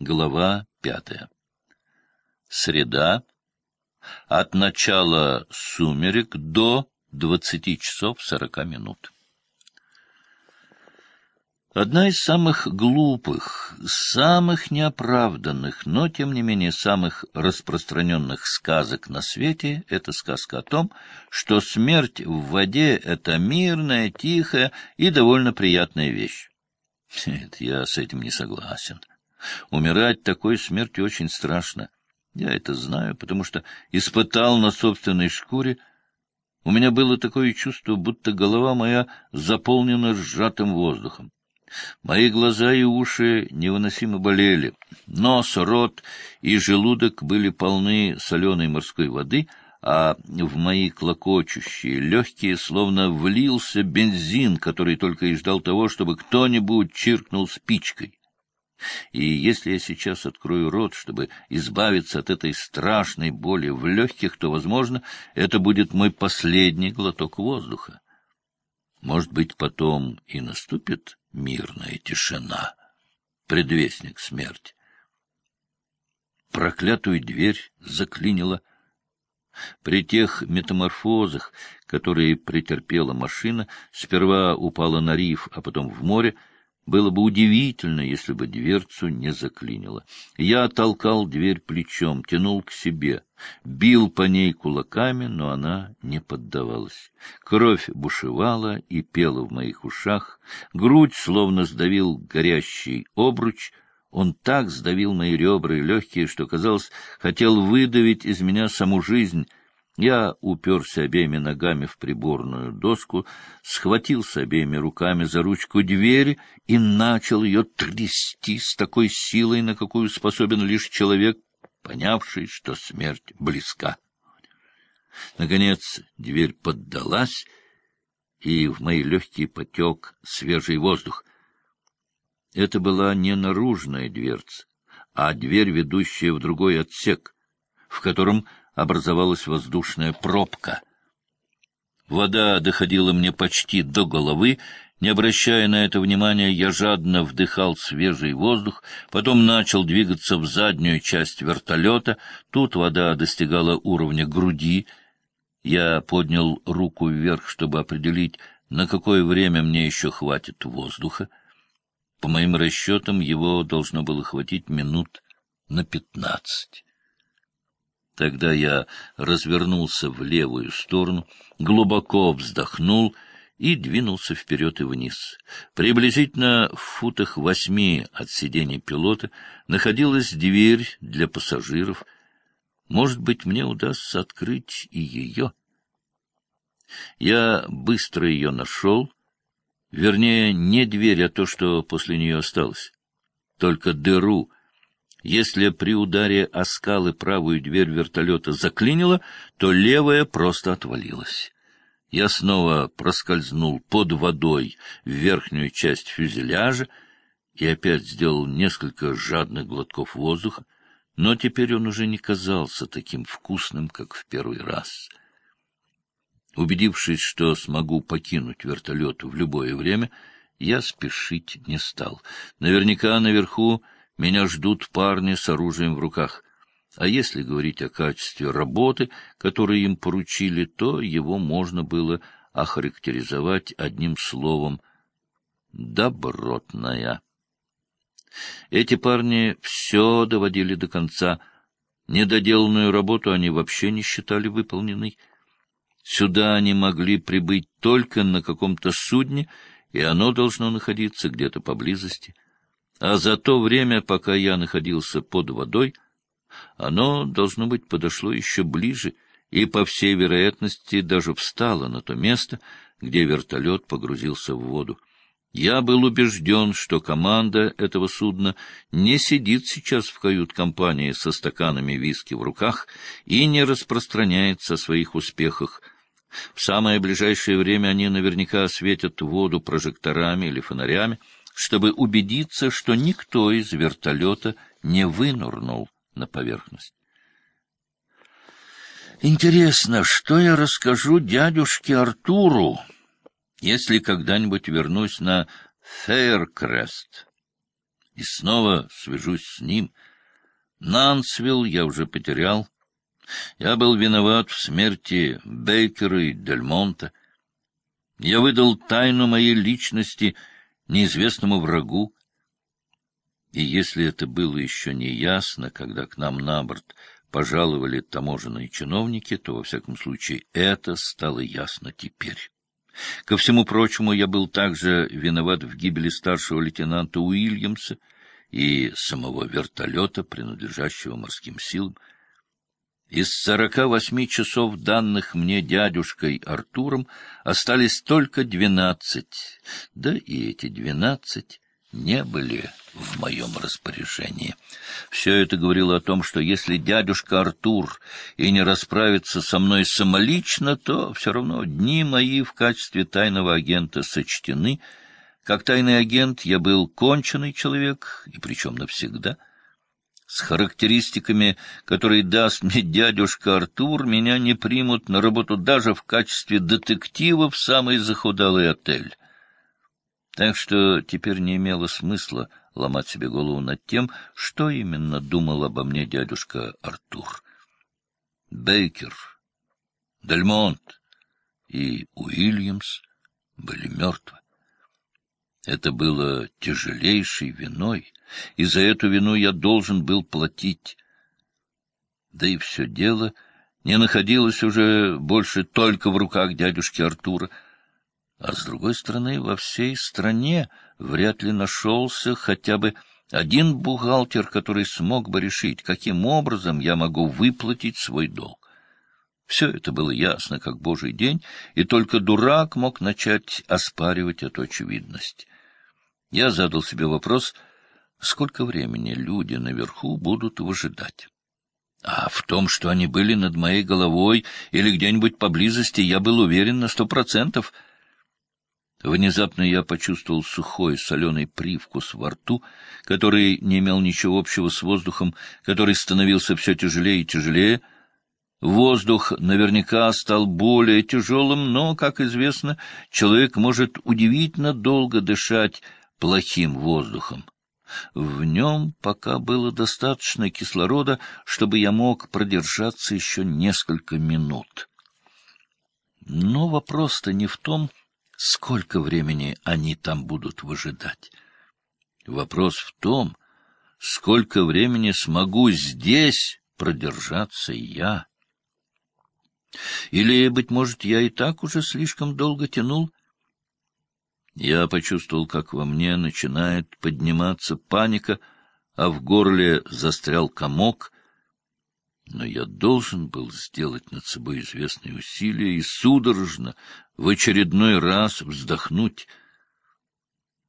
Глава пятая. Среда. От начала сумерек до двадцати часов сорока минут. Одна из самых глупых, самых неоправданных, но, тем не менее, самых распространенных сказок на свете — это сказка о том, что смерть в воде — это мирная, тихая и довольно приятная вещь. Нет, я с этим не согласен. Умирать такой смертью очень страшно. Я это знаю, потому что испытал на собственной шкуре. У меня было такое чувство, будто голова моя заполнена сжатым воздухом. Мои глаза и уши невыносимо болели. Нос, рот и желудок были полны соленой морской воды, а в мои клокочущие легкие словно влился бензин, который только и ждал того, чтобы кто-нибудь чиркнул спичкой. И если я сейчас открою рот, чтобы избавиться от этой страшной боли в легких, то, возможно, это будет мой последний глоток воздуха. Может быть, потом и наступит мирная тишина, предвестник смерти. Проклятую дверь заклинила. При тех метаморфозах, которые претерпела машина, сперва упала на риф, а потом в море, было бы удивительно, если бы дверцу не заклинило. Я толкал дверь плечом, тянул к себе, бил по ней кулаками, но она не поддавалась. Кровь бушевала и пела в моих ушах, грудь словно сдавил горящий обруч, он так сдавил мои ребра и легкие, что, казалось, хотел выдавить из меня саму жизнь — я уперся обеими ногами в приборную доску, схватился обеими руками за ручку двери и начал ее трясти с такой силой, на какую способен лишь человек, понявший, что смерть близка. Наконец дверь поддалась, и в мои легкие потек свежий воздух. Это была не наружная дверца, а дверь, ведущая в другой отсек, в котором образовалась воздушная пробка. Вода доходила мне почти до головы. Не обращая на это внимания, я жадно вдыхал свежий воздух, потом начал двигаться в заднюю часть вертолета. Тут вода достигала уровня груди. Я поднял руку вверх, чтобы определить, на какое время мне еще хватит воздуха. По моим расчетам, его должно было хватить минут на пятнадцать. Тогда я развернулся в левую сторону, глубоко вздохнул и двинулся вперед и вниз. Приблизительно в футах восьми от сидения пилота находилась дверь для пассажиров. Может быть, мне удастся открыть и ее. Я быстро ее нашел. Вернее, не дверь, а то, что после нее осталось. Только дыру — если при ударе о скалы правую дверь вертолета заклинило, то левая просто отвалилась. Я снова проскользнул под водой в верхнюю часть фюзеляжа и опять сделал несколько жадных глотков воздуха, но теперь он уже не казался таким вкусным, как в первый раз. Убедившись, что смогу покинуть вертолет в любое время, я спешить не стал. Наверняка наверху меня ждут парни с оружием в руках. А если говорить о качестве работы, которую им поручили, то его можно было охарактеризовать одним словом — добротная. Эти парни все доводили до конца. Недоделанную работу они вообще не считали выполненной. Сюда они могли прибыть только на каком-то судне, и оно должно находиться где-то поблизости. А за то время, пока я находился под водой, оно, должно быть, подошло еще ближе и, по всей вероятности, даже встало на то место, где вертолет погрузился в воду. Я был убежден, что команда этого судна не сидит сейчас в кают-компании со стаканами виски в руках и не распространяется о своих успехах. В самое ближайшее время они наверняка осветят воду прожекторами или фонарями, чтобы убедиться, что никто из вертолета не вынурнул на поверхность. Интересно, что я расскажу дядюшке Артуру, если когда-нибудь вернусь на Фейеркрест? и снова свяжусь с ним. Нансвилл я уже потерял. Я был виноват в смерти Бейкера и Дельмонта. Я выдал тайну моей личности неизвестному врагу. И если это было еще не ясно, когда к нам на борт пожаловали таможенные чиновники, то, во всяком случае, это стало ясно теперь. Ко всему прочему, я был также виноват в гибели старшего лейтенанта Уильямса и самого вертолета, принадлежащего морским силам. Из сорока восьми часов, данных мне дядюшкой Артуром, остались только двенадцать, да и эти двенадцать не были в моем распоряжении. Все это говорило о том, что если дядюшка Артур и не расправится со мной самолично, то все равно дни мои в качестве тайного агента сочтены. Как тайный агент я был конченый человек, и причем навсегда. С характеристиками, которые даст мне дядюшка Артур, меня не примут на работу даже в качестве детектива в самый захудалый отель. Так что теперь не имело смысла ломать себе голову над тем, что именно думал обо мне дядюшка Артур. Бейкер, Дельмонт и Уильямс были мертвы. Это было тяжелейшей виной, и за эту вину я должен был платить. Да и все дело не находилось уже больше только в руках дядюшки Артура, а с другой стороны, во всей стране вряд ли нашелся хотя бы один бухгалтер, который смог бы решить, каким образом я могу выплатить свой долг. Все это было ясно, как божий день, и только дурак мог начать оспаривать эту очевидность. Я задал себе вопрос, сколько времени люди наверху будут выжидать. А в том, что они были над моей головой или где-нибудь поблизости, я был уверен на сто процентов — Внезапно я почувствовал сухой соленый привкус во рту, который не имел ничего общего с воздухом, который становился все тяжелее и тяжелее. Воздух наверняка стал более тяжелым, но, как известно, человек может удивительно долго дышать плохим воздухом. В нем пока было достаточно кислорода, чтобы я мог продержаться еще несколько минут. Но вопрос-то не в том, сколько времени они там будут выжидать. Вопрос в том, сколько времени смогу здесь продержаться я. Или, быть может, я и так уже слишком долго тянул? Я почувствовал, как во мне начинает подниматься паника, а в горле застрял комок — но я должен был сделать над собой известные усилия и судорожно в очередной раз вздохнуть —